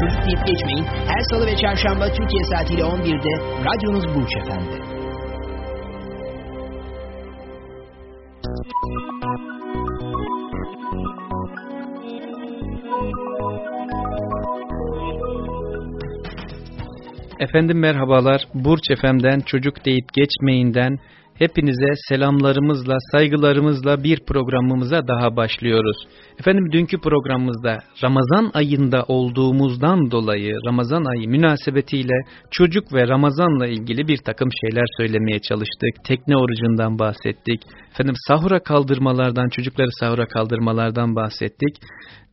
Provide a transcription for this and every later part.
Çocuk deyip geçmeyin. Her salı ve çarşamba Türkiye saatiyle 11'de radyonuz Burç Efendi. Efendim merhabalar. Burç Efem'den çocuk deyip geçmeyinden hepinize selamlarımızla, saygılarımızla bir programımıza daha başlıyoruz. Efendim dünkü programımızda Ramazan ayında olduğumuzdan dolayı Ramazan ayı münasebetiyle çocuk ve Ramazanla ilgili bir takım şeyler söylemeye çalıştık. Tekne orucundan bahsettik. Efendim sahura kaldırmalardan, çocukları sahura kaldırmalardan bahsettik.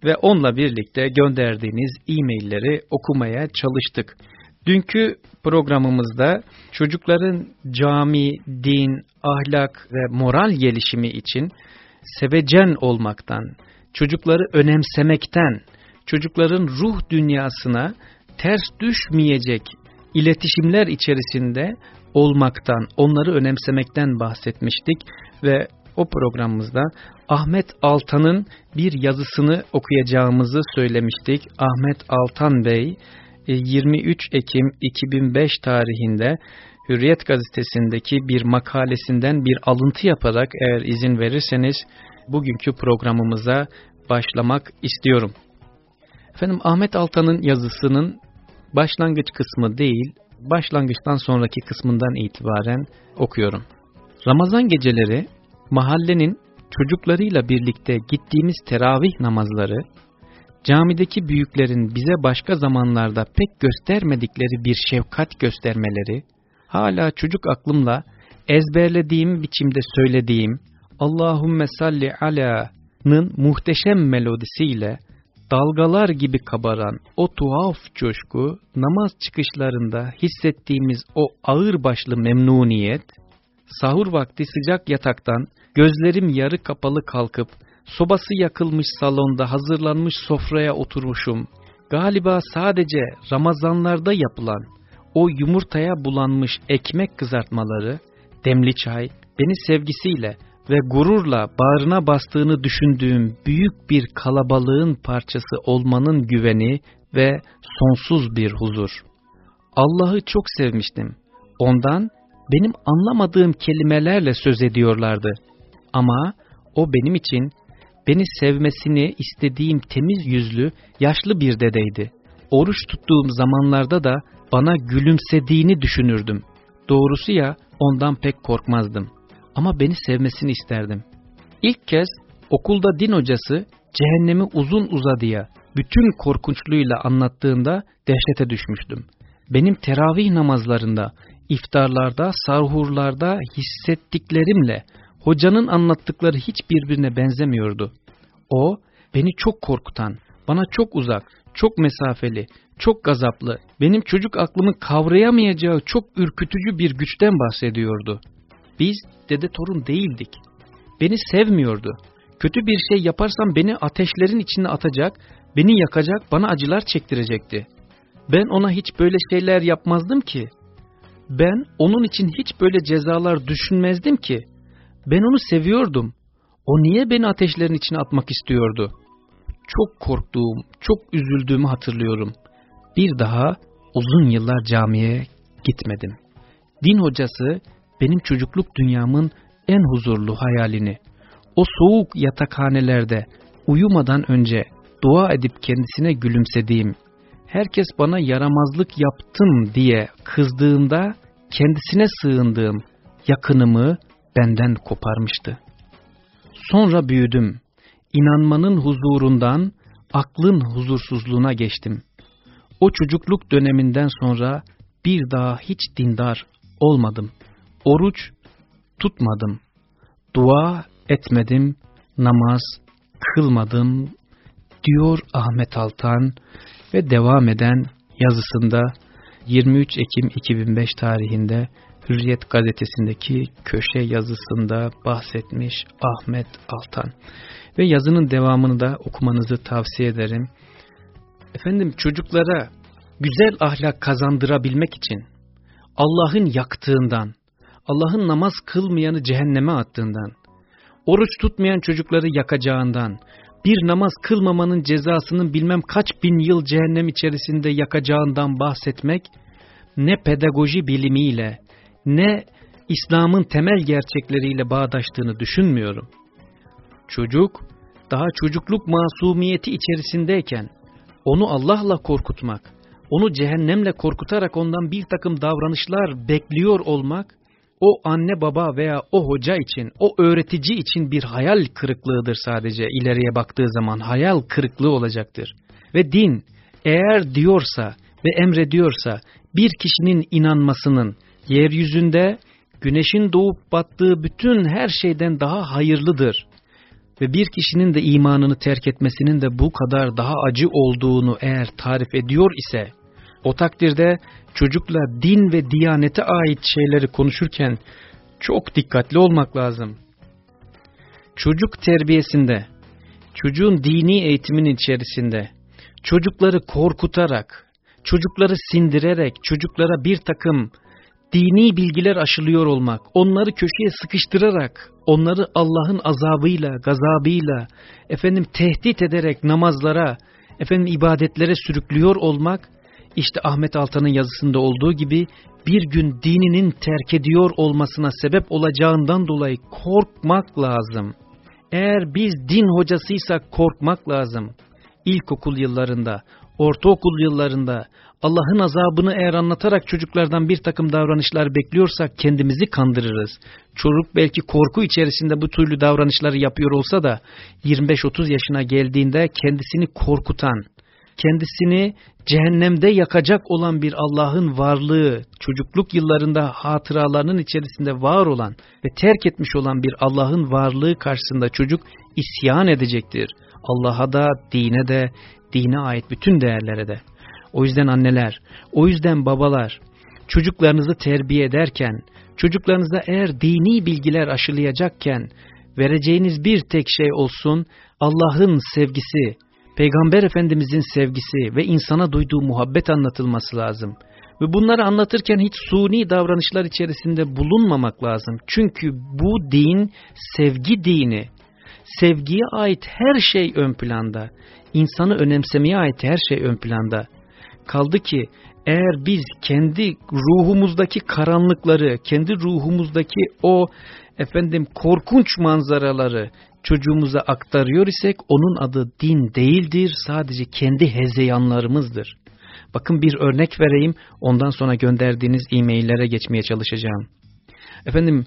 Ve onunla birlikte gönderdiğiniz e-mailleri okumaya çalıştık. Dünkü programımızda çocukların cami, din, ahlak ve moral gelişimi için sevecen olmaktan, çocukları önemsemekten, çocukların ruh dünyasına ters düşmeyecek iletişimler içerisinde olmaktan, onları önemsemekten bahsetmiştik ve o programımızda Ahmet Altan'ın bir yazısını okuyacağımızı söylemiştik. Ahmet Altan Bey 23 e, Ekim 2005 tarihinde Hürriyet gazetesindeki bir makalesinden bir alıntı yaparak eğer izin verirseniz bugünkü programımıza başlamak istiyorum. Efendim Ahmet Altan'ın yazısının başlangıç kısmı değil, başlangıçtan sonraki kısmından itibaren okuyorum. Ramazan geceleri mahallenin çocuklarıyla birlikte gittiğimiz teravih namazları camideki büyüklerin bize başka zamanlarda pek göstermedikleri bir şefkat göstermeleri, hala çocuk aklımla ezberlediğim biçimde söylediğim Allahümme salli ala'nın muhteşem melodisiyle dalgalar gibi kabaran o tuhaf coşku, namaz çıkışlarında hissettiğimiz o ağır başlı memnuniyet, sahur vakti sıcak yataktan gözlerim yarı kapalı kalkıp Sobası yakılmış salonda hazırlanmış sofraya oturmuşum. Galiba sadece Ramazanlarda yapılan o yumurtaya bulanmış ekmek kızartmaları, demli çay, beni sevgisiyle ve gururla bağrına bastığını düşündüğüm büyük bir kalabalığın parçası olmanın güveni ve sonsuz bir huzur. Allah'ı çok sevmiştim. Ondan benim anlamadığım kelimelerle söz ediyorlardı. Ama o benim için Beni sevmesini istediğim temiz yüzlü, yaşlı bir dedeydi. Oruç tuttuğum zamanlarda da bana gülümsediğini düşünürdüm. Doğrusu ya ondan pek korkmazdım. Ama beni sevmesini isterdim. İlk kez okulda din hocası cehennemi uzun uzadıya bütün korkunçluğuyla anlattığında dehşete düşmüştüm. Benim teravih namazlarında, iftarlarda, sarhurlarda hissettiklerimle Hocanın anlattıkları hiç birbirine benzemiyordu. O, beni çok korkutan, bana çok uzak, çok mesafeli, çok gazaplı, benim çocuk aklımı kavrayamayacağı çok ürkütücü bir güçten bahsediyordu. Biz dede torun değildik. Beni sevmiyordu. Kötü bir şey yaparsam beni ateşlerin içine atacak, beni yakacak, bana acılar çektirecekti. Ben ona hiç böyle şeyler yapmazdım ki. Ben onun için hiç böyle cezalar düşünmezdim ki. Ben onu seviyordum. O niye beni ateşlerin içine atmak istiyordu? Çok korktuğum, çok üzüldüğümü hatırlıyorum. Bir daha uzun yıllar camiye gitmedim. Din hocası benim çocukluk dünyamın en huzurlu hayalini, o soğuk yatakhanelerde uyumadan önce dua edip kendisine gülümsediğim, herkes bana yaramazlık yaptım diye kızdığında kendisine sığındığım yakınımı, benden koparmıştı. Sonra büyüdüm. İnanmanın huzurundan aklın huzursuzluğuna geçtim. O çocukluk döneminden sonra bir daha hiç dindar olmadım. Oruç tutmadım. Dua etmedim, namaz kılmadım diyor Ahmet Altan ve devam eden yazısında 23 Ekim 2005 tarihinde Hürriyet gazetesindeki köşe yazısında bahsetmiş Ahmet Altan. Ve yazının devamını da okumanızı tavsiye ederim. Efendim çocuklara güzel ahlak kazandırabilmek için Allah'ın yaktığından, Allah'ın namaz kılmayanı cehenneme attığından, oruç tutmayan çocukları yakacağından, bir namaz kılmamanın cezasının bilmem kaç bin yıl cehennem içerisinde yakacağından bahsetmek, ne pedagoji bilimiyle, ne İslam'ın temel gerçekleriyle bağdaştığını düşünmüyorum. Çocuk, daha çocukluk masumiyeti içerisindeyken, onu Allah'la korkutmak, onu cehennemle korkutarak ondan bir takım davranışlar bekliyor olmak, o anne baba veya o hoca için, o öğretici için bir hayal kırıklığıdır sadece ileriye baktığı zaman hayal kırıklığı olacaktır. Ve din eğer diyorsa ve emrediyorsa bir kişinin inanmasının yeryüzünde güneşin doğup battığı bütün her şeyden daha hayırlıdır ve bir kişinin de imanını terk etmesinin de bu kadar daha acı olduğunu eğer tarif ediyor ise, o takdirde çocukla din ve diyanete ait şeyleri konuşurken çok dikkatli olmak lazım. Çocuk terbiyesinde, çocuğun dini eğitimin içerisinde, çocukları korkutarak, çocukları sindirerek, çocuklara bir takım dini bilgiler aşılıyor olmak, onları köşeye sıkıştırarak, onları Allah'ın azabıyla, gazabıyla, efendim tehdit ederek namazlara, efendim ibadetlere sürüklüyor olmak, işte Ahmet Altan'ın yazısında olduğu gibi bir gün dininin terk ediyor olmasına sebep olacağından dolayı korkmak lazım. Eğer biz din hocasıysak korkmak lazım. İlkokul yıllarında, ortaokul yıllarında Allah'ın azabını eğer anlatarak çocuklardan bir takım davranışlar bekliyorsak kendimizi kandırırız. Çocuk belki korku içerisinde bu türlü davranışları yapıyor olsa da 25-30 yaşına geldiğinde kendisini korkutan, kendisini cehennemde yakacak olan bir Allah'ın varlığı, çocukluk yıllarında hatıralarının içerisinde var olan ve terk etmiş olan bir Allah'ın varlığı karşısında çocuk isyan edecektir. Allah'a da, dine de, dine ait bütün değerlere de. O yüzden anneler, o yüzden babalar, çocuklarınızı terbiye ederken, çocuklarınıza eğer dini bilgiler aşılayacakken, vereceğiniz bir tek şey olsun, Allah'ın sevgisi, Peygamber Efendimizin sevgisi ve insana duyduğu muhabbet anlatılması lazım. Ve bunları anlatırken hiç suni davranışlar içerisinde bulunmamak lazım. Çünkü bu din sevgi dini. Sevgiye ait her şey ön planda. İnsanı önemsemeye ait her şey ön planda. Kaldı ki eğer biz kendi ruhumuzdaki karanlıkları, kendi ruhumuzdaki o efendim korkunç manzaraları çocuğumuza aktarıyor isek onun adı din değildir, sadece kendi hezeyanlarımızdır. Bakın bir örnek vereyim, ondan sonra gönderdiğiniz e-maillere geçmeye çalışacağım. Efendim,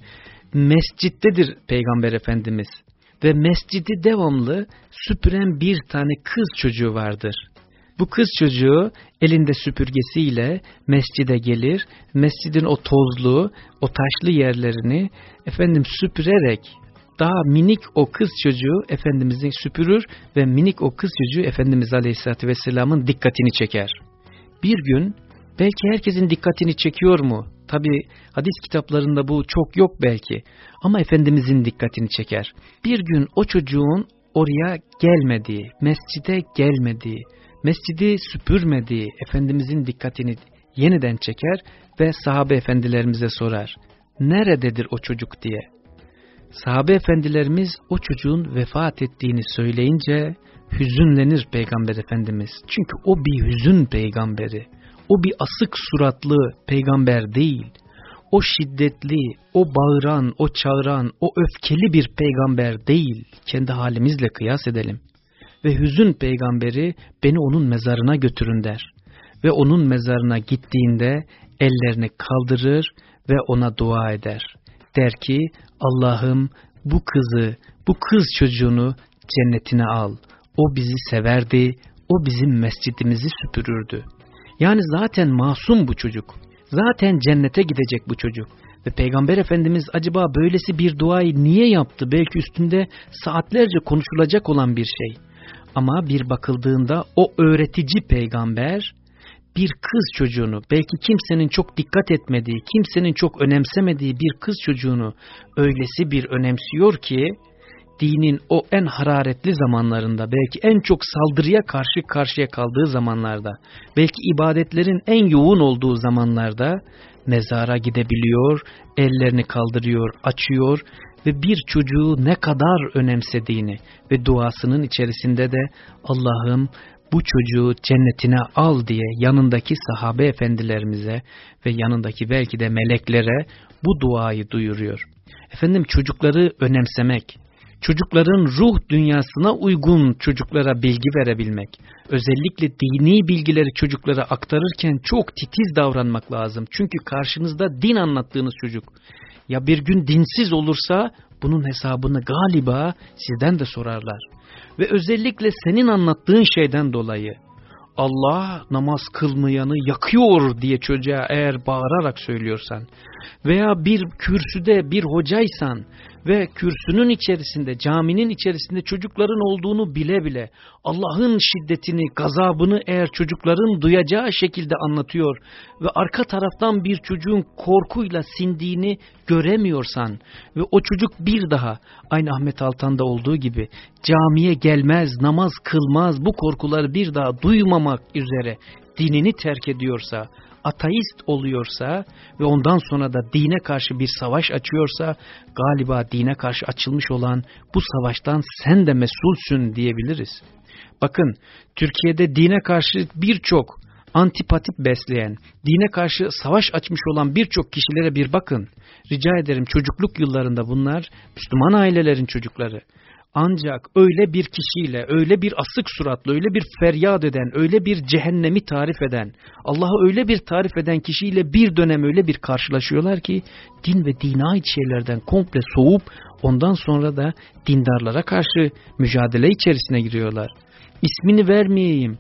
mescittedir Peygamber Efendimiz ve mescidi devamlı süpüren bir tane kız çocuğu vardır. Bu kız çocuğu elinde süpürgesiyle mescide gelir, mescidin o tozlu, o taşlı yerlerini efendim süpürerek daha minik o kız çocuğu Efendimiz'i süpürür ve minik o kız çocuğu Efendimiz Aleyhisselatü Vesselam'ın dikkatini çeker. Bir gün belki herkesin dikkatini çekiyor mu? Tabi hadis kitaplarında bu çok yok belki ama Efendimizin dikkatini çeker. Bir gün o çocuğun oraya gelmediği, mescide gelmediği, mescidi süpürmediği Efendimizin dikkatini yeniden çeker ve sahabe efendilerimize sorar. Nerededir o çocuk diye. Sahabe efendilerimiz o çocuğun vefat ettiğini söyleyince hüzünlenir Peygamber Efendimiz. Çünkü o bir hüzün peygamberi. O bir asık suratlı peygamber değil. O şiddetli, o bağıran, o çağıran, o öfkeli bir peygamber değil. Kendi halimizle kıyas edelim. Ve hüzün peygamberi beni onun mezarına götürün der. Ve onun mezarına gittiğinde ellerini kaldırır ve ona dua eder. Der ki Allah'ım bu kızı, bu kız çocuğunu cennetine al. O bizi severdi, o bizim mescidimizi süpürürdü. Yani zaten masum bu çocuk. Zaten cennete gidecek bu çocuk. Ve Peygamber Efendimiz acaba böylesi bir duayı niye yaptı? Belki üstünde saatlerce konuşulacak olan bir şey. Ama bir bakıldığında o öğretici peygamber bir kız çocuğunu belki kimsenin çok dikkat etmediği, kimsenin çok önemsemediği bir kız çocuğunu öylesi bir önemsiyor ki dinin o en hararetli zamanlarında, belki en çok saldırıya karşı karşıya kaldığı zamanlarda, belki ibadetlerin en yoğun olduğu zamanlarda mezara gidebiliyor, ellerini kaldırıyor, açıyor ve bir çocuğu ne kadar önemsediğini ve duasının içerisinde de Allah'ım bu çocuğu cennetine al diye yanındaki sahabe efendilerimize ve yanındaki belki de meleklere bu duayı duyuruyor. Efendim çocukları önemsemek, çocukların ruh dünyasına uygun çocuklara bilgi verebilmek, özellikle dini bilgileri çocuklara aktarırken çok titiz davranmak lazım. Çünkü karşınızda din anlattığınız çocuk ya bir gün dinsiz olursa bunun hesabını galiba sizden de sorarlar. Ve özellikle senin anlattığın şeyden dolayı Allah namaz kılmayanı yakıyor diye çocuğa eğer bağırarak söylüyorsan veya bir kürsüde bir hocaysan ve kürsünün içerisinde, caminin içerisinde çocukların olduğunu bile bile Allah'ın şiddetini, gazabını eğer çocukların duyacağı şekilde anlatıyor ve arka taraftan bir çocuğun korkuyla sindiğini göremiyorsan ve o çocuk bir daha aynı Ahmet Altan'da olduğu gibi camiye gelmez, namaz kılmaz, bu korkuları bir daha duymamak üzere dinini terk ediyorsa, ateist oluyorsa ve ondan sonra da dine karşı bir savaş açıyorsa galiba dine karşı açılmış olan bu savaştan sen de mesulsün diyebiliriz. Bakın Türkiye'de dine karşı birçok antipatip besleyen, dine karşı savaş açmış olan birçok kişilere bir bakın. Rica ederim çocukluk yıllarında bunlar Müslüman ailelerin çocukları. Ancak öyle bir kişiyle, öyle bir asık suratlı, öyle bir feryat eden, öyle bir cehennemi tarif eden, Allah'ı öyle bir tarif eden kişiyle bir dönem öyle bir karşılaşıyorlar ki din ve dine ait şeylerden komple soğup ondan sonra da dindarlara karşı mücadele içerisine giriyorlar. İsmini vermeyeyim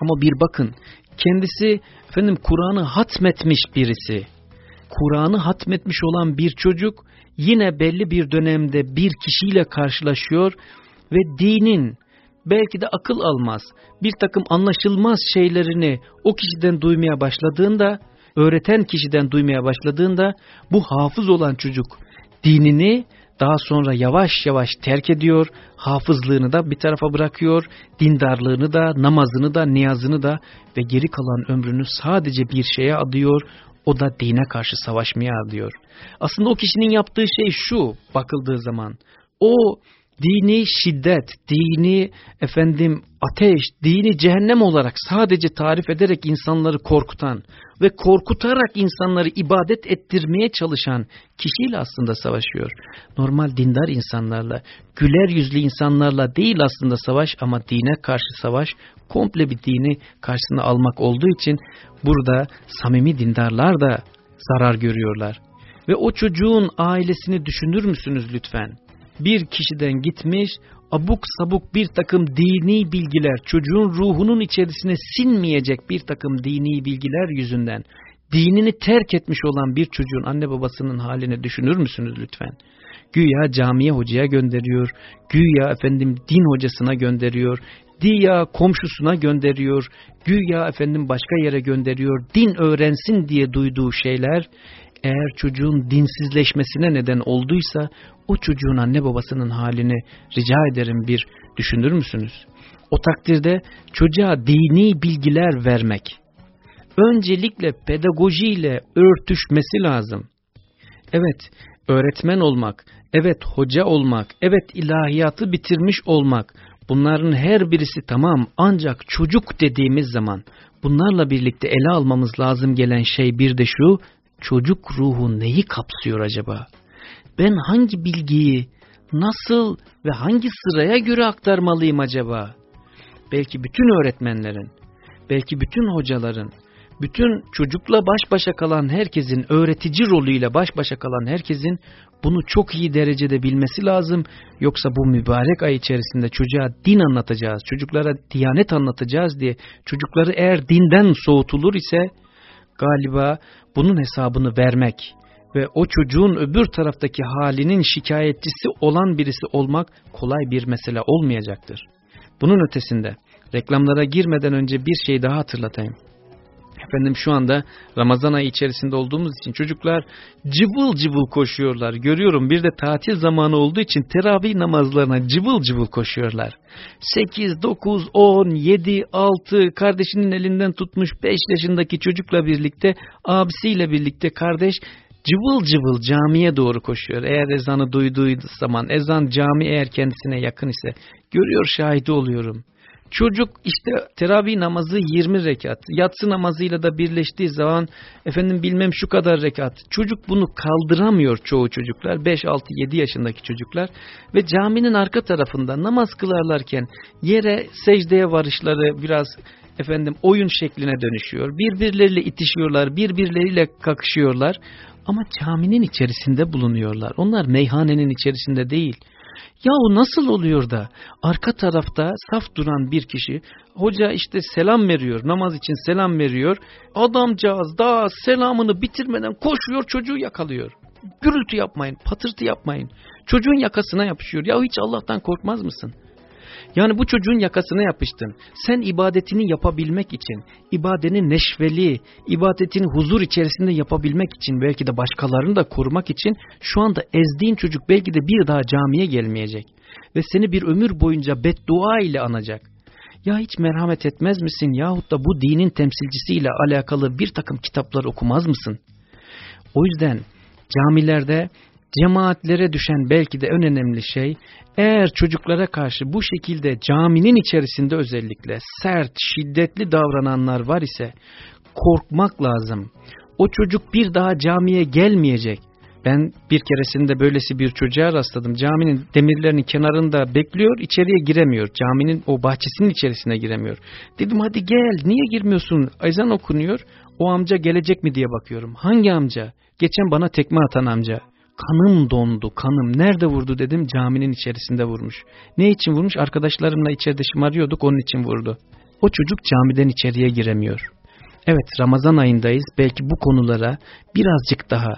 ama bir bakın kendisi efendim Kur'an'ı hatmetmiş birisi. Kur'an'ı hatmetmiş olan bir çocuk yine belli bir dönemde bir kişiyle karşılaşıyor ve dinin belki de akıl almaz bir takım anlaşılmaz şeylerini o kişiden duymaya başladığında, öğreten kişiden duymaya başladığında bu hafız olan çocuk dinini daha sonra yavaş yavaş terk ediyor, hafızlığını da bir tarafa bırakıyor, dindarlığını da, namazını da, niyazını da ve geri kalan ömrünü sadece bir şeye adıyor, o da dine karşı savaşmaya diyor. Aslında o kişinin yaptığı şey şu bakıldığı zaman. O dini şiddet, dini efendim ateş, dini cehennem olarak sadece tarif ederek insanları korkutan ve korkutarak insanları ibadet ettirmeye çalışan kişiyle aslında savaşıyor. Normal dindar insanlarla, güler yüzlü insanlarla değil aslında savaş ama dine karşı savaş komple bir dini karşısına almak olduğu için burada samimi dindarlar da zarar görüyorlar. Ve o çocuğun ailesini düşünür müsünüz lütfen? Bir kişiden gitmiş, abuk sabuk bir takım dini bilgiler, çocuğun ruhunun içerisine sinmeyecek bir takım dini bilgiler yüzünden dinini terk etmiş olan bir çocuğun anne babasının halini düşünür müsünüz lütfen? Güya camiye hocaya gönderiyor, güya efendim din hocasına gönderiyor, güya komşusuna gönderiyor, güya efendim başka yere gönderiyor, din öğrensin diye duyduğu şeyler eğer çocuğun dinsizleşmesine neden olduysa o çocuğun anne babasının halini rica ederim bir düşünür müsünüz? O takdirde çocuğa dini bilgiler vermek, öncelikle pedagojiyle örtüşmesi lazım. Evet, öğretmen olmak, evet hoca olmak, evet ilahiyatı bitirmiş olmak, bunların her birisi tamam ancak çocuk dediğimiz zaman bunlarla birlikte ele almamız lazım gelen şey bir de şu, çocuk ruhu neyi kapsıyor acaba? Ben hangi bilgiyi nasıl ve hangi sıraya göre aktarmalıyım acaba? Belki bütün öğretmenlerin, belki bütün hocaların, bütün çocukla baş başa kalan herkesin, öğretici rolüyle baş başa kalan herkesin bunu çok iyi derecede bilmesi lazım. Yoksa bu mübarek ay içerisinde çocuğa din anlatacağız, çocuklara diyanet anlatacağız diye çocukları eğer dinden soğutulur ise galiba bunun hesabını vermek ve o çocuğun öbür taraftaki halinin şikayetçisi olan birisi olmak kolay bir mesele olmayacaktır. Bunun ötesinde reklamlara girmeden önce bir şey daha hatırlatayım. Efendim şu anda Ramazan ayı içerisinde olduğumuz için çocuklar cıvıl cıvıl koşuyorlar. Görüyorum bir de tatil zamanı olduğu için teravih namazlarına cıvıl cıvıl koşuyorlar. 8, 9, 10, 7, 6 kardeşinin elinden tutmuş 5 yaşındaki çocukla birlikte abisiyle birlikte kardeş cıvıl cıvıl camiye doğru koşuyor. Eğer ezanı duyduğu zaman ezan cami eğer kendisine yakın ise görüyor şahidi oluyorum. Çocuk işte teravih namazı 20 rekat. Yatsı namazıyla da birleştiği zaman efendim bilmem şu kadar rekat. Çocuk bunu kaldıramıyor çoğu çocuklar. 5, 6, 7 yaşındaki çocuklar. Ve caminin arka tarafında namaz kılarlarken yere secdeye varışları biraz efendim oyun şekline dönüşüyor. Birbirleriyle itişiyorlar, birbirleriyle kakışıyorlar. Ama caminin içerisinde bulunuyorlar. Onlar meyhanenin içerisinde değil. Yahu nasıl oluyor da arka tarafta saf duran bir kişi hoca işte selam veriyor namaz için selam veriyor adamcağız daha selamını bitirmeden koşuyor çocuğu yakalıyor. Gürültü yapmayın patırtı yapmayın çocuğun yakasına yapışıyor ya hiç Allah'tan korkmaz mısın? Yani bu çocuğun yakasına yapıştın. Sen ibadetini yapabilmek için, ibadetini neşveli, ibadetini huzur içerisinde yapabilmek için, belki de başkalarını da korumak için şu anda ezdiğin çocuk belki de bir daha camiye gelmeyecek. Ve seni bir ömür boyunca beddua ile anacak. Ya hiç merhamet etmez misin yahut da bu dinin temsilcisiyle alakalı bir takım kitaplar okumaz mısın? O yüzden camilerde cemaatlere düşen belki de en önemli şey eğer çocuklara karşı bu şekilde caminin içerisinde özellikle sert, şiddetli davrananlar var ise korkmak lazım. O çocuk bir daha camiye gelmeyecek. Ben bir keresinde böylesi bir çocuğa rastladım. Caminin demirlerinin kenarında bekliyor, içeriye giremiyor. Caminin o bahçesinin içerisine giremiyor. Dedim hadi gel, niye girmiyorsun? Ezan okunuyor. O amca gelecek mi diye bakıyorum. Hangi amca? Geçen bana tekme atan amca. Kanım dondu, kanım. Nerede vurdu dedim, caminin içerisinde vurmuş. Ne için vurmuş? Arkadaşlarımla içeride şımarıyorduk, onun için vurdu. O çocuk camiden içeriye giremiyor. Evet Ramazan ayındayız. Belki bu konulara birazcık daha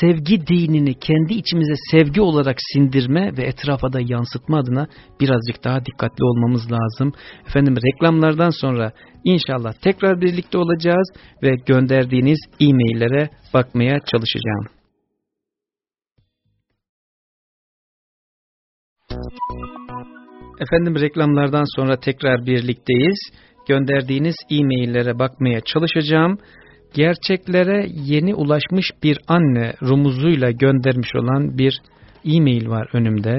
sevgi dinini kendi içimize sevgi olarak sindirme ve etrafa da yansıtma adına birazcık daha dikkatli olmamız lazım. Efendim reklamlardan sonra inşallah tekrar birlikte olacağız ve gönderdiğiniz e-maillere bakmaya çalışacağım. Efendim reklamlardan sonra tekrar birlikteyiz. Gönderdiğiniz e-maillere bakmaya çalışacağım. Gerçeklere yeni ulaşmış bir anne rumuzuyla göndermiş olan bir e-mail var önümde.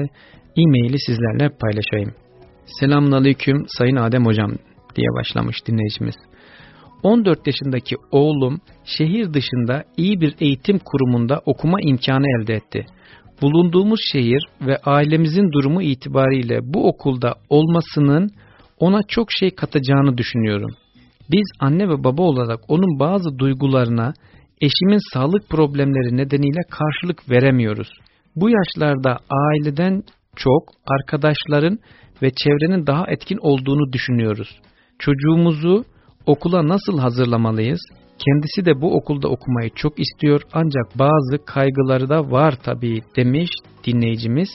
E-maili sizlerle paylaşayım. Selamünaleyküm Sayın Adem Hocam diye başlamış dinleyicimiz. 14 yaşındaki oğlum şehir dışında iyi bir eğitim kurumunda okuma imkanı elde etti bulunduğumuz şehir ve ailemizin durumu itibariyle bu okulda olmasının ona çok şey katacağını düşünüyorum. Biz anne ve baba olarak onun bazı duygularına eşimin sağlık problemleri nedeniyle karşılık veremiyoruz. Bu yaşlarda aileden çok arkadaşların ve çevrenin daha etkin olduğunu düşünüyoruz. Çocuğumuzu okula nasıl hazırlamalıyız? Kendisi de bu okulda okumayı çok istiyor ancak bazı kaygıları da var tabii demiş dinleyicimiz.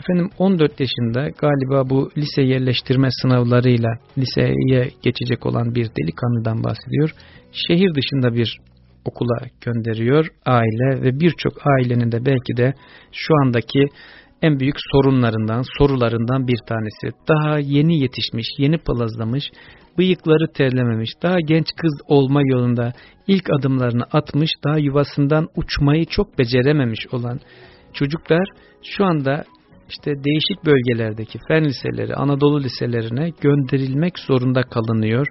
Efendim 14 yaşında galiba bu lise yerleştirme sınavlarıyla liseye geçecek olan bir delikanlıdan bahsediyor. Şehir dışında bir okula gönderiyor aile ve birçok ailenin de belki de şu andaki en büyük sorunlarından, sorularından bir tanesi. Daha yeni yetişmiş, yeni palazlamış bıyıkları terlememiş, daha genç kız olma yolunda ilk adımlarını atmış, daha yuvasından uçmayı çok becerememiş olan çocuklar şu anda işte değişik bölgelerdeki fen liseleri, Anadolu liselerine gönderilmek zorunda kalınıyor.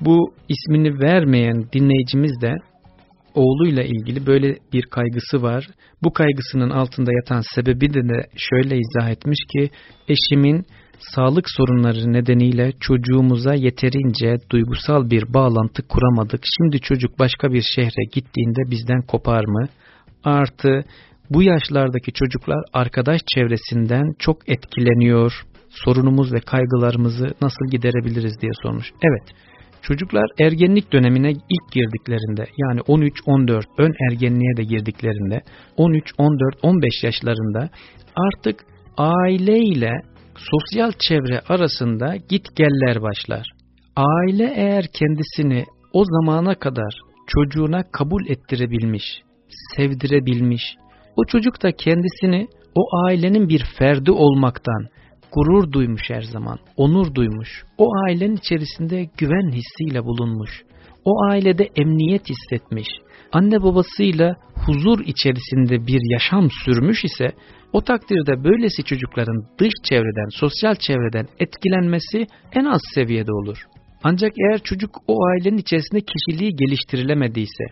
Bu ismini vermeyen dinleyicimiz de oğluyla ilgili böyle bir kaygısı var. Bu kaygısının altında yatan sebebi de, şöyle izah etmiş ki eşimin sağlık sorunları nedeniyle çocuğumuza yeterince duygusal bir bağlantı kuramadık. Şimdi çocuk başka bir şehre gittiğinde bizden kopar mı? Artı bu yaşlardaki çocuklar arkadaş çevresinden çok etkileniyor. Sorunumuz ve kaygılarımızı nasıl giderebiliriz diye sormuş. Evet. Çocuklar ergenlik dönemine ilk girdiklerinde yani 13-14 ön ergenliğe de girdiklerinde 13-14-15 yaşlarında artık aileyle sosyal çevre arasında git geller başlar. Aile eğer kendisini o zamana kadar çocuğuna kabul ettirebilmiş, sevdirebilmiş, o çocuk da kendisini o ailenin bir ferdi olmaktan gurur duymuş her zaman, onur duymuş, o ailenin içerisinde güven hissiyle bulunmuş, o ailede emniyet hissetmiş, anne babasıyla huzur içerisinde bir yaşam sürmüş ise, o takdirde böylesi çocukların dış çevreden, sosyal çevreden etkilenmesi en az seviyede olur. Ancak eğer çocuk o ailenin içerisinde kişiliği geliştirilemediyse,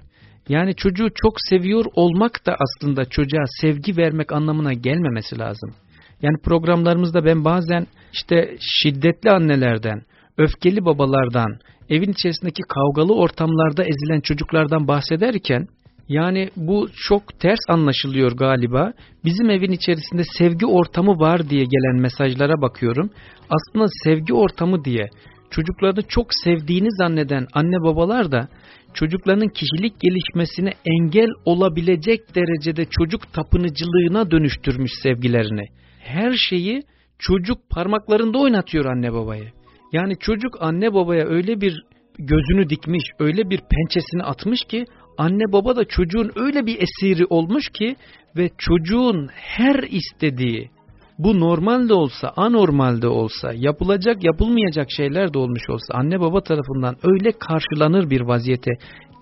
yani çocuğu çok seviyor olmak da aslında çocuğa sevgi vermek anlamına gelmemesi lazım. Yani programlarımızda ben bazen işte şiddetli annelerden, öfkeli babalardan, evin içerisindeki kavgalı ortamlarda ezilen çocuklardan bahsederken yani bu çok ters anlaşılıyor galiba. Bizim evin içerisinde sevgi ortamı var diye gelen mesajlara bakıyorum. Aslında sevgi ortamı diye çocuklarını çok sevdiğini zanneden anne babalar da çocuklarının kişilik gelişmesine engel olabilecek derecede çocuk tapınıcılığına dönüştürmüş sevgilerini. Her şeyi çocuk parmaklarında oynatıyor anne babaya. Yani çocuk anne babaya öyle bir gözünü dikmiş, öyle bir pençesini atmış ki anne baba da çocuğun öyle bir esiri olmuş ki ve çocuğun her istediği bu normal de olsa, anormal de olsa, yapılacak, yapılmayacak şeyler de olmuş olsa anne baba tarafından öyle karşılanır bir vaziyete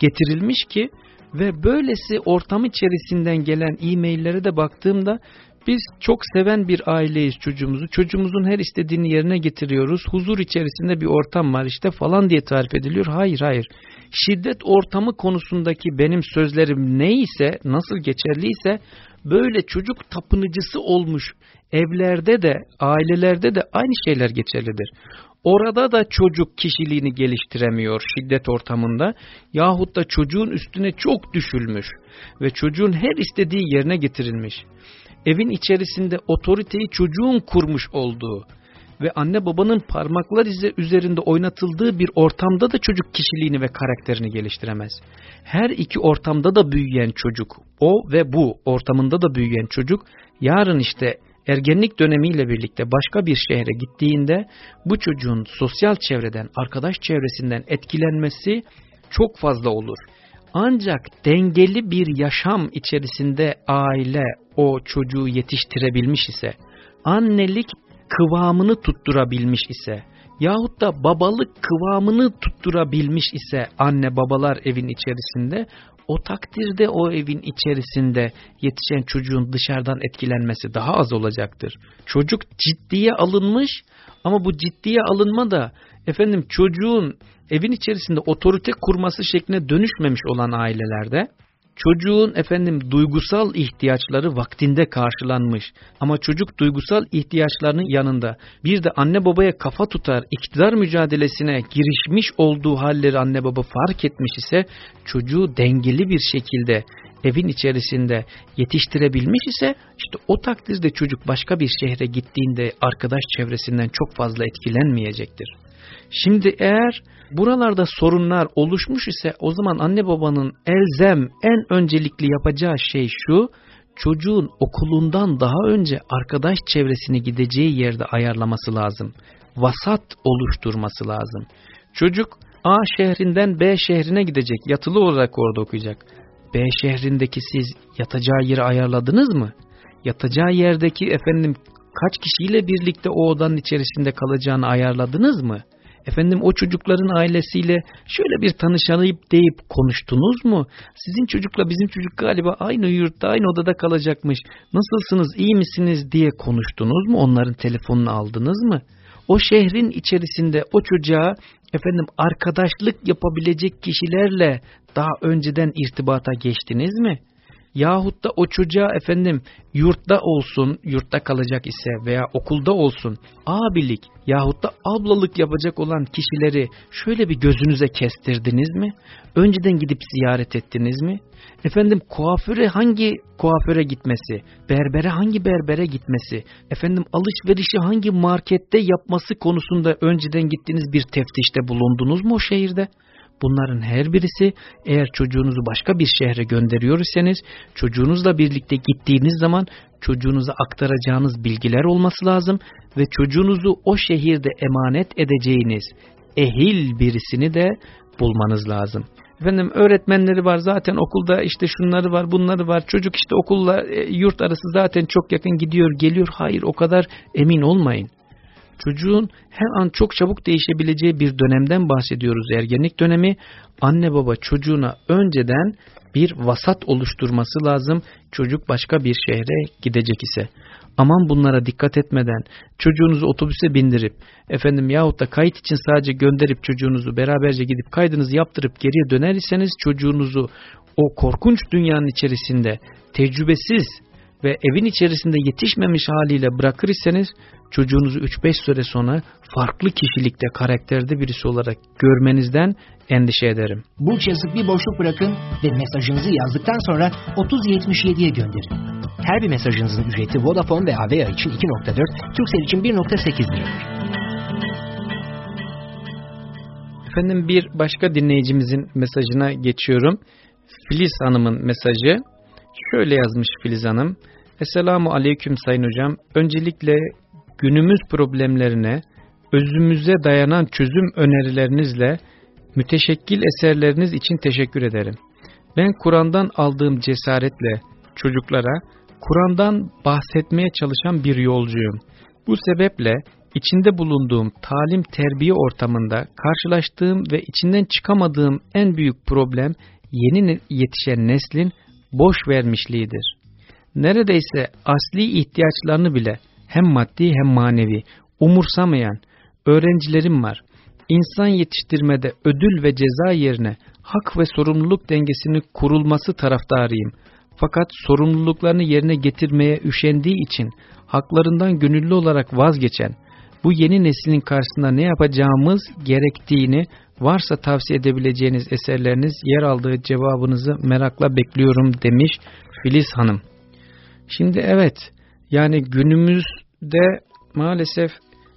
getirilmiş ki ve böylesi ortam içerisinden gelen e-maillere de baktığımda biz çok seven bir aileyiz çocuğumuzu. Çocuğumuzun her istediğini yerine getiriyoruz. Huzur içerisinde bir ortam var işte falan diye tarif ediliyor. Hayır hayır. Şiddet ortamı konusundaki benim sözlerim neyse, nasıl geçerliyse böyle çocuk tapınıcısı olmuş evlerde de, ailelerde de aynı şeyler geçerlidir. Orada da çocuk kişiliğini geliştiremiyor şiddet ortamında yahut da çocuğun üstüne çok düşülmüş ve çocuğun her istediği yerine getirilmiş. Evin içerisinde otoriteyi çocuğun kurmuş olduğu ve anne babanın parmaklar izi üzerinde oynatıldığı bir ortamda da çocuk kişiliğini ve karakterini geliştiremez. Her iki ortamda da büyüyen çocuk, o ve bu ortamında da büyüyen çocuk yarın işte ergenlik dönemiyle birlikte başka bir şehre gittiğinde bu çocuğun sosyal çevreden, arkadaş çevresinden etkilenmesi çok fazla olur. Ancak dengeli bir yaşam içerisinde aile o çocuğu yetiştirebilmiş ise, annelik kıvamını tutturabilmiş ise, yahut da babalık kıvamını tutturabilmiş ise anne babalar evin içerisinde, o takdirde o evin içerisinde yetişen çocuğun dışarıdan etkilenmesi daha az olacaktır. Çocuk ciddiye alınmış ama bu ciddiye alınma da efendim çocuğun evin içerisinde otorite kurması şekline dönüşmemiş olan ailelerde çocuğun efendim duygusal ihtiyaçları vaktinde karşılanmış ama çocuk duygusal ihtiyaçlarının yanında bir de anne babaya kafa tutar iktidar mücadelesine girişmiş olduğu halleri anne baba fark etmiş ise çocuğu dengeli bir şekilde evin içerisinde yetiştirebilmiş ise işte o takdirde çocuk başka bir şehre gittiğinde arkadaş çevresinden çok fazla etkilenmeyecektir. Şimdi eğer buralarda sorunlar oluşmuş ise o zaman anne babanın elzem en öncelikli yapacağı şey şu, çocuğun okulundan daha önce arkadaş çevresini gideceği yerde ayarlaması lazım. Vasat oluşturması lazım. Çocuk A şehrinden B şehrine gidecek, yatılı olarak orada okuyacak. B şehrindeki siz yatacağı yeri ayarladınız mı? Yatacağı yerdeki efendim kaç kişiyle birlikte o odanın içerisinde kalacağını ayarladınız mı? Efendim o çocukların ailesiyle şöyle bir tanışalım deyip konuştunuz mu? Sizin çocukla bizim çocuk galiba aynı yurtta aynı odada kalacakmış. Nasılsınız iyi misiniz diye konuştunuz mu? Onların telefonunu aldınız mı? O şehrin içerisinde o çocuğa efendim arkadaşlık yapabilecek kişilerle daha önceden irtibata geçtiniz mi? Yahut da o çocuğa efendim yurtta olsun, yurtta kalacak ise veya okulda olsun abilik yahut da ablalık yapacak olan kişileri şöyle bir gözünüze kestirdiniz mi? Önceden gidip ziyaret ettiniz mi? Efendim kuaföre hangi kuaföre gitmesi, berbere hangi berbere gitmesi, efendim alışverişi hangi markette yapması konusunda önceden gittiğiniz bir teftişte bulundunuz mu o şehirde? Bunların her birisi eğer çocuğunuzu başka bir şehre gönderiyor iseniz çocuğunuzla birlikte gittiğiniz zaman çocuğunuza aktaracağınız bilgiler olması lazım ve çocuğunuzu o şehirde emanet edeceğiniz ehil birisini de bulmanız lazım. Efendim öğretmenleri var zaten okulda işte şunları var bunları var çocuk işte okulla e, yurt arası zaten çok yakın gidiyor geliyor hayır o kadar emin olmayın. Çocuğun her an çok çabuk değişebileceği bir dönemden bahsediyoruz ergenlik dönemi. Anne baba çocuğuna önceden bir vasat oluşturması lazım çocuk başka bir şehre gidecek ise. Aman bunlara dikkat etmeden çocuğunuzu otobüse bindirip efendim yahut da kayıt için sadece gönderip çocuğunuzu beraberce gidip kaydınızı yaptırıp geriye döner iseniz çocuğunuzu o korkunç dünyanın içerisinde tecrübesiz ve evin içerisinde yetişmemiş haliyle bırakır iseniz çocuğunuzu 3-5 süre sonra farklı kişilikte, karakterde birisi olarak görmenizden endişe ederim. Burç yazıp bir boşluk bırakın ve mesajınızı yazdıktan sonra 3077'ye gönderin. Her bir mesajınızın ücreti Vodafone ve Avea için 2.4, Turkcell için 1.8 liradır. Efendim bir başka dinleyicimizin mesajına geçiyorum. Filiz Hanım'ın mesajı. Şöyle yazmış Filiz Hanım. Esselamu Aleyküm Sayın Hocam. Öncelikle günümüz problemlerine özümüze dayanan çözüm önerilerinizle müteşekkil eserleriniz için teşekkür ederim. Ben Kur'an'dan aldığım cesaretle çocuklara Kur'an'dan bahsetmeye çalışan bir yolcuyum. Bu sebeple içinde bulunduğum talim terbiye ortamında karşılaştığım ve içinden çıkamadığım en büyük problem yeni yetişen neslin boş vermişliğidir. Neredeyse asli ihtiyaçlarını bile hem maddi hem manevi umursamayan öğrencilerim var. İnsan yetiştirmede ödül ve ceza yerine hak ve sorumluluk dengesinin kurulması taraftarıyım. Fakat sorumluluklarını yerine getirmeye üşendiği için haklarından gönüllü olarak vazgeçen, bu yeni neslin karşısında ne yapacağımız gerektiğini varsa tavsiye edebileceğiniz eserleriniz yer aldığı cevabınızı merakla bekliyorum demiş Filiz Hanım. Şimdi evet yani günümüzde maalesef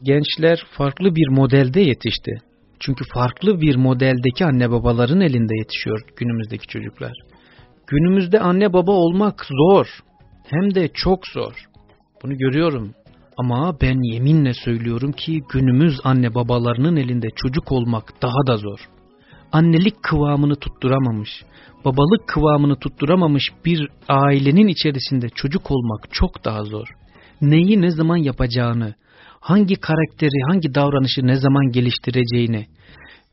gençler farklı bir modelde yetişti. Çünkü farklı bir modeldeki anne babaların elinde yetişiyor günümüzdeki çocuklar. Günümüzde anne baba olmak zor. Hem de çok zor. Bunu görüyorum. Ama ben yeminle söylüyorum ki günümüz anne babalarının elinde çocuk olmak daha da zor. Annelik kıvamını tutturamamış, babalık kıvamını tutturamamış bir ailenin içerisinde çocuk olmak çok daha zor. Neyi ne zaman yapacağını, hangi karakteri, hangi davranışı ne zaman geliştireceğini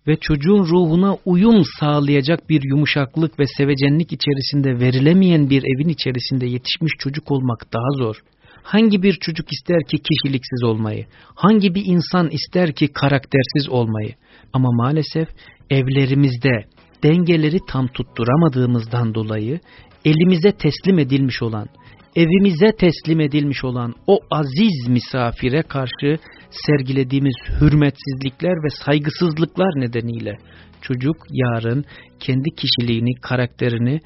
ve çocuğun ruhuna uyum sağlayacak bir yumuşaklık ve sevecenlik içerisinde verilemeyen bir evin içerisinde yetişmiş çocuk olmak daha zor. Hangi bir çocuk ister ki kişiliksiz olmayı? Hangi bir insan ister ki karaktersiz olmayı? Ama maalesef evlerimizde dengeleri tam tutturamadığımızdan dolayı elimize teslim edilmiş olan, evimize teslim edilmiş olan o aziz misafire karşı sergilediğimiz hürmetsizlikler ve saygısızlıklar nedeniyle çocuk yarın kendi kişiliğini, karakterini,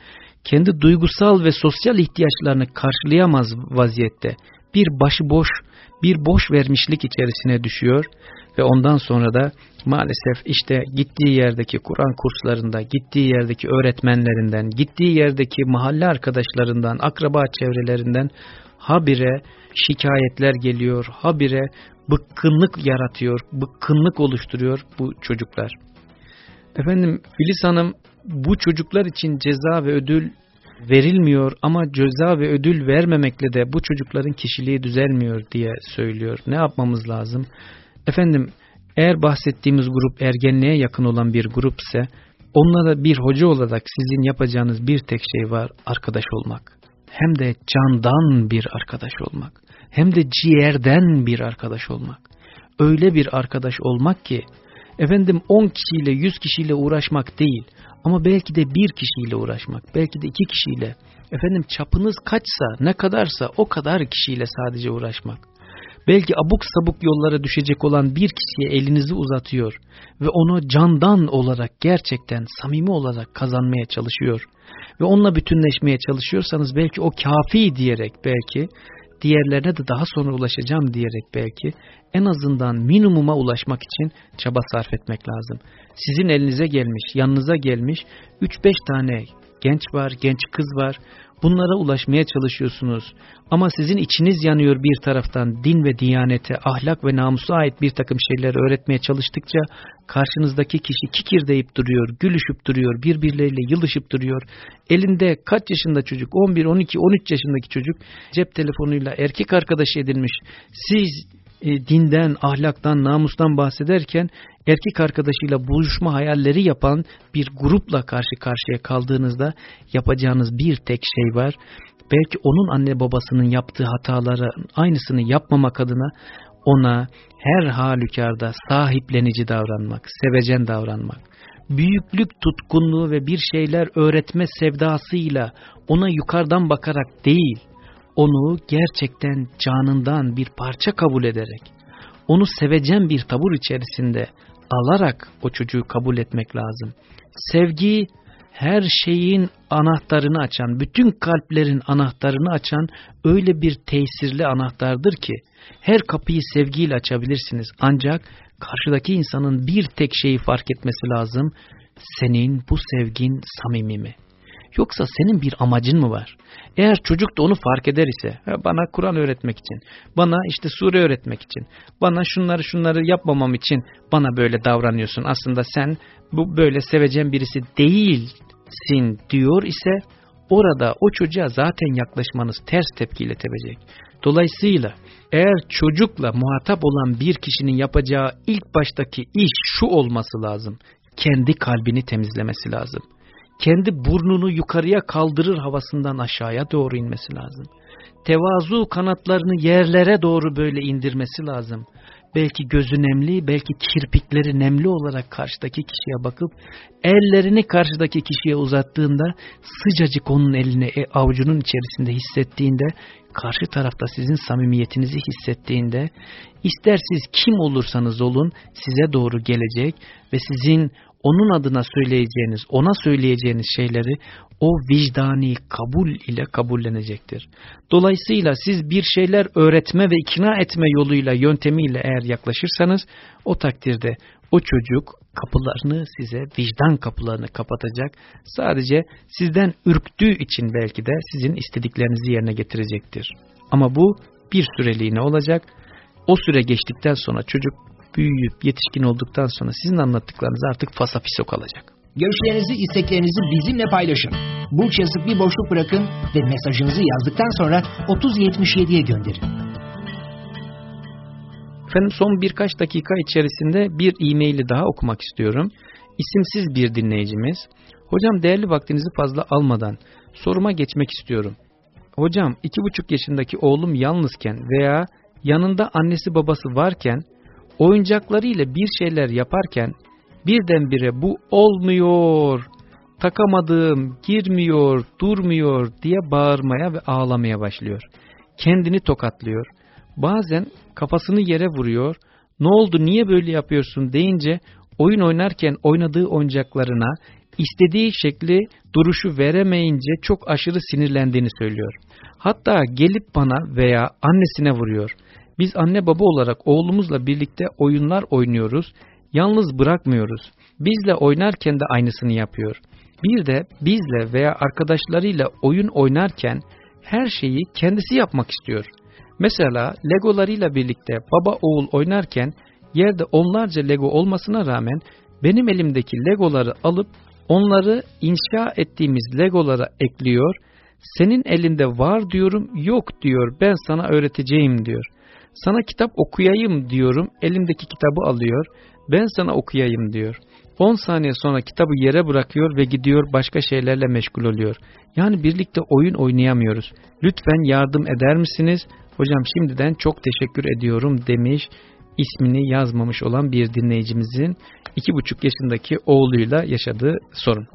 kendi duygusal ve sosyal ihtiyaçlarını karşılayamaz vaziyette bir başıboş, bir boş vermişlik içerisine düşüyor ve ondan sonra da maalesef işte gittiği yerdeki Kur'an kurslarında, gittiği yerdeki öğretmenlerinden, gittiği yerdeki mahalle arkadaşlarından, akraba çevrelerinden habire şikayetler geliyor, habire bıkkınlık yaratıyor, bıkkınlık oluşturuyor bu çocuklar. Efendim Filiz Hanım bu çocuklar için ceza ve ödül verilmiyor ama ceza ve ödül vermemekle de bu çocukların kişiliği düzelmiyor diye söylüyor. Ne yapmamız lazım? Efendim eğer bahsettiğimiz grup ergenliğe yakın olan bir grup ise onlara bir hoca olarak sizin yapacağınız bir tek şey var arkadaş olmak. Hem de candan bir arkadaş olmak. Hem de ciğerden bir arkadaş olmak. Öyle bir arkadaş olmak ki efendim 10 kişiyle 100 kişiyle uğraşmak değil ama belki de bir kişiyle uğraşmak, belki de iki kişiyle, efendim çapınız kaçsa, ne kadarsa o kadar kişiyle sadece uğraşmak. Belki abuk sabuk yollara düşecek olan bir kişiye elinizi uzatıyor ve onu candan olarak gerçekten samimi olarak kazanmaya çalışıyor. Ve onunla bütünleşmeye çalışıyorsanız belki o kafi diyerek belki diğerlerine de daha sonra ulaşacağım diyerek belki en azından minimuma ulaşmak için çaba sarf etmek lazım. Sizin elinize gelmiş, yanınıza gelmiş 3-5 tane genç var, genç kız var. Bunlara ulaşmaya çalışıyorsunuz. Ama sizin içiniz yanıyor bir taraftan din ve diyanete, ahlak ve namusa ait bir takım şeyleri öğretmeye çalıştıkça karşınızdaki kişi kikir deyip duruyor, gülüşüp duruyor, birbirleriyle yılışıp duruyor. Elinde kaç yaşında çocuk, 11, 12, 13 yaşındaki çocuk cep telefonuyla erkek arkadaşı edilmiş. Siz e, dinden, ahlaktan, namustan bahsederken erkek arkadaşıyla buluşma hayalleri yapan bir grupla karşı karşıya kaldığınızda yapacağınız bir tek şey var. Belki onun anne babasının yaptığı hataları aynısını yapmamak adına ona her halükarda sahiplenici davranmak, sevecen davranmak, büyüklük tutkunluğu ve bir şeyler öğretme sevdasıyla ona yukarıdan bakarak değil, onu gerçekten canından bir parça kabul ederek, onu sevecen bir tabur içerisinde alarak o çocuğu kabul etmek lazım. Sevgi her şeyin anahtarını açan, bütün kalplerin anahtarını açan öyle bir tesirli anahtardır ki her kapıyı sevgiyle açabilirsiniz. Ancak karşıdaki insanın bir tek şeyi fark etmesi lazım. Senin bu sevgin samimi mi? Yoksa senin bir amacın mı var? Eğer çocuk da onu fark eder ise, bana Kur'an öğretmek için, bana işte sure öğretmek için, bana şunları şunları yapmamam için bana böyle davranıyorsun. Aslında sen bu böyle seveceğin birisi değilsin diyor ise orada o çocuğa zaten yaklaşmanız ters tepkiyle tepecek. Dolayısıyla eğer çocukla muhatap olan bir kişinin yapacağı ilk baştaki iş şu olması lazım. Kendi kalbini temizlemesi lazım kendi burnunu yukarıya kaldırır havasından aşağıya doğru inmesi lazım. Tevazu kanatlarını yerlere doğru böyle indirmesi lazım. Belki gözü nemli, belki kirpikleri nemli olarak karşıdaki kişiye bakıp ellerini karşıdaki kişiye uzattığında sıcacık onun elini e, avucunun içerisinde hissettiğinde karşı tarafta sizin samimiyetinizi hissettiğinde ister siz kim olursanız olun size doğru gelecek ve sizin onun adına söyleyeceğiniz, ona söyleyeceğiniz şeyleri o vicdani kabul ile kabullenecektir. Dolayısıyla siz bir şeyler öğretme ve ikna etme yoluyla, yöntemiyle eğer yaklaşırsanız o takdirde o çocuk kapılarını size, vicdan kapılarını kapatacak. Sadece sizden ürktüğü için belki de sizin istediklerinizi yerine getirecektir. Ama bu bir süreliğine olacak. O süre geçtikten sonra çocuk büyüyüp yetişkin olduktan sonra sizin anlattıklarınız artık fasafiso kalacak. Görüşlerinizi, isteklerinizi bizimle paylaşın. Burç yazıp bir boşluk bırakın ve mesajınızı yazdıktan sonra 3077'ye gönderin. Efendim son birkaç dakika içerisinde bir e-maili daha okumak istiyorum. İsimsiz bir dinleyicimiz. Hocam değerli vaktinizi fazla almadan soruma geçmek istiyorum. Hocam iki buçuk yaşındaki oğlum yalnızken veya yanında annesi babası varken oyuncaklarıyla bir şeyler yaparken birdenbire bu olmuyor, takamadım, girmiyor, durmuyor diye bağırmaya ve ağlamaya başlıyor. Kendini tokatlıyor. Bazen kafasını yere vuruyor. Ne oldu niye böyle yapıyorsun deyince oyun oynarken oynadığı oyuncaklarına istediği şekli duruşu veremeyince çok aşırı sinirlendiğini söylüyor. Hatta gelip bana veya annesine vuruyor. Biz anne baba olarak oğlumuzla birlikte oyunlar oynuyoruz, yalnız bırakmıyoruz. Bizle oynarken de aynısını yapıyor. Bir de bizle veya arkadaşlarıyla oyun oynarken her şeyi kendisi yapmak istiyor. Mesela legolarıyla birlikte baba oğul oynarken yerde onlarca lego olmasına rağmen benim elimdeki legoları alıp onları inşa ettiğimiz legolara ekliyor. Senin elinde var diyorum yok diyor ben sana öğreteceğim diyor. Sana kitap okuyayım diyorum. Elimdeki kitabı alıyor. Ben sana okuyayım diyor. 10 saniye sonra kitabı yere bırakıyor ve gidiyor başka şeylerle meşgul oluyor. Yani birlikte oyun oynayamıyoruz. Lütfen yardım eder misiniz? Hocam şimdiden çok teşekkür ediyorum demiş ismini yazmamış olan bir dinleyicimizin iki buçuk yaşındaki oğluyla yaşadığı sorun.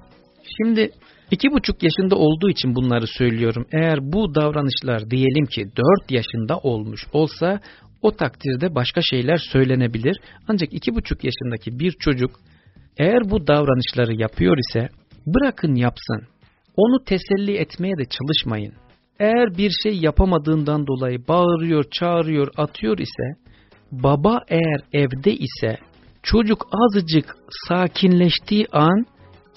Şimdi İki buçuk yaşında olduğu için bunları söylüyorum. Eğer bu davranışlar diyelim ki dört yaşında olmuş olsa o takdirde başka şeyler söylenebilir. Ancak iki buçuk yaşındaki bir çocuk eğer bu davranışları yapıyor ise bırakın yapsın. Onu teselli etmeye de çalışmayın. Eğer bir şey yapamadığından dolayı bağırıyor, çağırıyor, atıyor ise baba eğer evde ise çocuk azıcık sakinleştiği an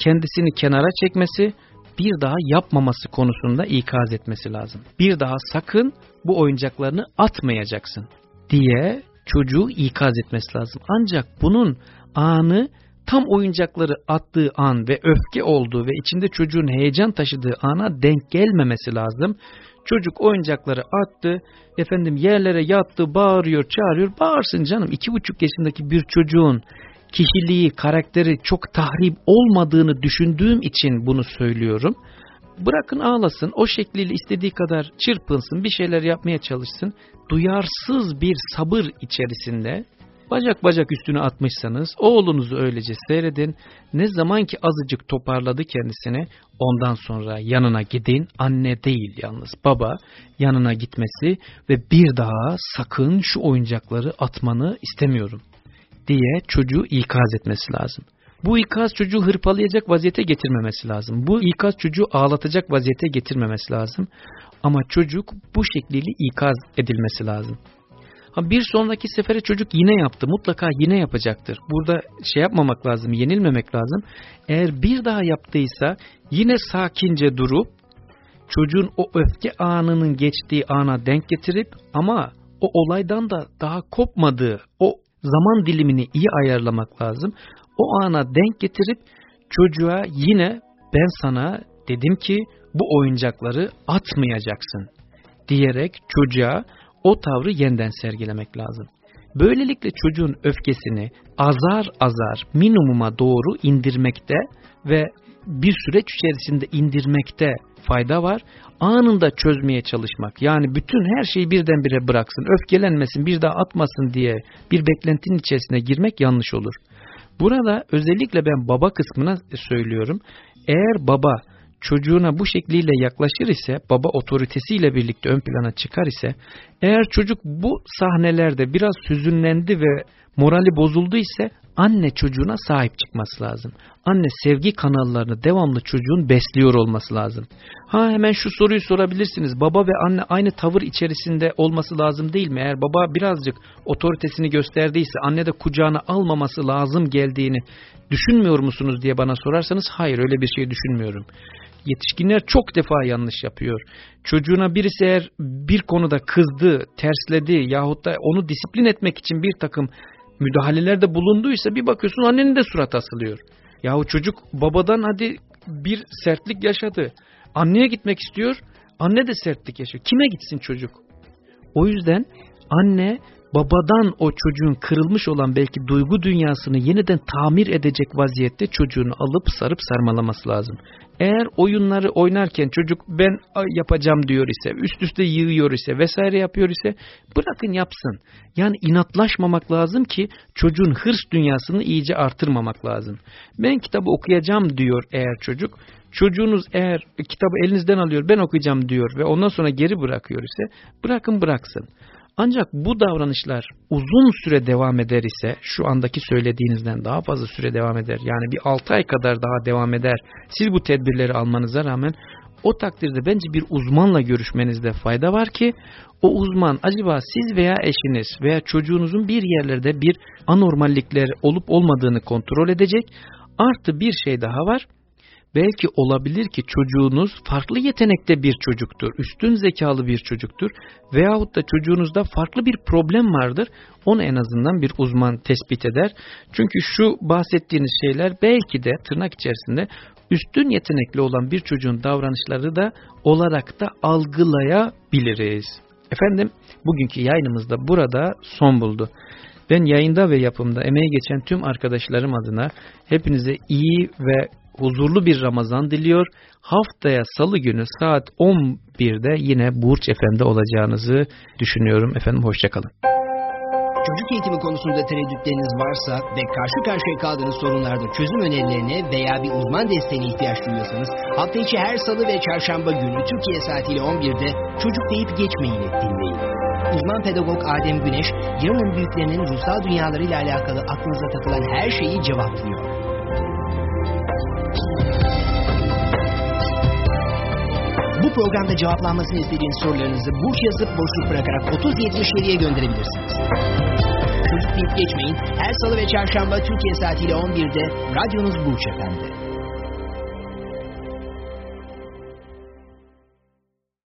kendisini kenara çekmesi, bir daha yapmaması konusunda ikaz etmesi lazım. Bir daha sakın bu oyuncaklarını atmayacaksın diye çocuğu ikaz etmesi lazım. Ancak bunun anı tam oyuncakları attığı an ve öfke olduğu ve içinde çocuğun heyecan taşıdığı ana denk gelmemesi lazım. Çocuk oyuncakları attı, efendim yerlere yattı, bağırıyor, çağırıyor. Bağırsın canım. iki buçuk yaşındaki bir çocuğun kişiliği, karakteri çok tahrip olmadığını düşündüğüm için bunu söylüyorum. Bırakın ağlasın, o şekliyle istediği kadar çırpınsın, bir şeyler yapmaya çalışsın. Duyarsız bir sabır içerisinde bacak bacak üstüne atmışsanız oğlunuzu öylece seyredin. Ne zaman ki azıcık toparladı kendisini ondan sonra yanına gidin. Anne değil yalnız baba yanına gitmesi ve bir daha sakın şu oyuncakları atmanı istemiyorum diye çocuğu ikaz etmesi lazım. Bu ikaz çocuğu hırpalayacak vaziyete getirmemesi lazım. Bu ikaz çocuğu ağlatacak vaziyete getirmemesi lazım. Ama çocuk bu şekliyle ikaz edilmesi lazım. Bir sonraki sefere çocuk yine yaptı. Mutlaka yine yapacaktır. Burada şey yapmamak lazım, yenilmemek lazım. Eğer bir daha yaptıysa yine sakince durup çocuğun o öfke anının geçtiği ana denk getirip ama o olaydan da daha kopmadığı o zaman dilimini iyi ayarlamak lazım. O ana denk getirip çocuğa yine ben sana dedim ki bu oyuncakları atmayacaksın diyerek çocuğa o tavrı yeniden sergilemek lazım. Böylelikle çocuğun öfkesini azar azar minimuma doğru indirmekte ve bir süreç içerisinde indirmekte fayda var. Anında çözmeye çalışmak yani bütün her şeyi birdenbire bıraksın, öfkelenmesin, bir daha atmasın diye bir beklentinin içerisine girmek yanlış olur. Burada özellikle ben baba kısmına söylüyorum. Eğer baba çocuğuna bu şekliyle yaklaşır ise, baba otoritesiyle birlikte ön plana çıkar ise, eğer çocuk bu sahnelerde biraz hüzünlendi ve morali bozuldu ise anne çocuğuna sahip çıkması lazım. Anne sevgi kanallarını devamlı çocuğun besliyor olması lazım. Ha hemen şu soruyu sorabilirsiniz. Baba ve anne aynı tavır içerisinde olması lazım değil mi? Eğer baba birazcık otoritesini gösterdiyse anne de kucağına almaması lazım geldiğini düşünmüyor musunuz diye bana sorarsanız hayır öyle bir şey düşünmüyorum. Yetişkinler çok defa yanlış yapıyor. Çocuğuna birisi eğer bir konuda kızdı, tersledi yahut da onu disiplin etmek için bir takım müdahalelerde bulunduysa bir bakıyorsun annenin de surat asılıyor. Yahu çocuk babadan hadi bir sertlik yaşadı. Anneye gitmek istiyor. Anne de sertlik yaşıyor. Kime gitsin çocuk? O yüzden anne babadan o çocuğun kırılmış olan belki duygu dünyasını yeniden tamir edecek vaziyette çocuğunu alıp sarıp sarmalaması lazım. Eğer oyunları oynarken çocuk ben yapacağım diyor ise, üst üste yığıyor ise vesaire yapıyor ise bırakın yapsın. Yani inatlaşmamak lazım ki çocuğun hırs dünyasını iyice artırmamak lazım. Ben kitabı okuyacağım diyor eğer çocuk. Çocuğunuz eğer kitabı elinizden alıyor ben okuyacağım diyor ve ondan sonra geri bırakıyor ise bırakın bıraksın. Ancak bu davranışlar uzun süre devam eder ise şu andaki söylediğinizden daha fazla süre devam eder. Yani bir 6 ay kadar daha devam eder. Siz bu tedbirleri almanıza rağmen o takdirde bence bir uzmanla görüşmenizde fayda var ki o uzman acaba siz veya eşiniz veya çocuğunuzun bir yerlerde bir anormallikler olup olmadığını kontrol edecek. Artı bir şey daha var Belki olabilir ki çocuğunuz farklı yetenekte bir çocuktur, üstün zekalı bir çocuktur veyahut da çocuğunuzda farklı bir problem vardır. Onu en azından bir uzman tespit eder. Çünkü şu bahsettiğiniz şeyler belki de tırnak içerisinde üstün yetenekli olan bir çocuğun davranışları da olarak da algılayabiliriz. Efendim bugünkü yayınımız da burada son buldu. Ben yayında ve yapımda emeği geçen tüm arkadaşlarım adına hepinize iyi ve huzurlu bir Ramazan diliyor. Haftaya salı günü saat 11'de yine Burç Efendi olacağınızı düşünüyorum. Efendim hoşçakalın. Çocuk eğitimi konusunda tereddütleriniz varsa ve karşı karşıya kaldığınız sorunlarda çözüm önerilerine veya bir uzman desteğine ihtiyaç duyuyorsanız hafta içi her salı ve çarşamba günü Türkiye saatiyle 11'de çocuk deyip geçmeyin dinleyin. Uzman pedagog Adem Güneş, yarının büyüklerinin ruhsal dünyalarıyla alakalı aklınıza takılan her şeyi cevaplıyor. Bu programda cevaplanmasını istediğiniz sorularınızı burç yazıp boşluk bırakarak 3077'ye gönderebilirsiniz. Çocuk deyip geçmeyin. Her salı ve çarşamba Türkiye saatiyle 11'de radyonuz Burç Efendi.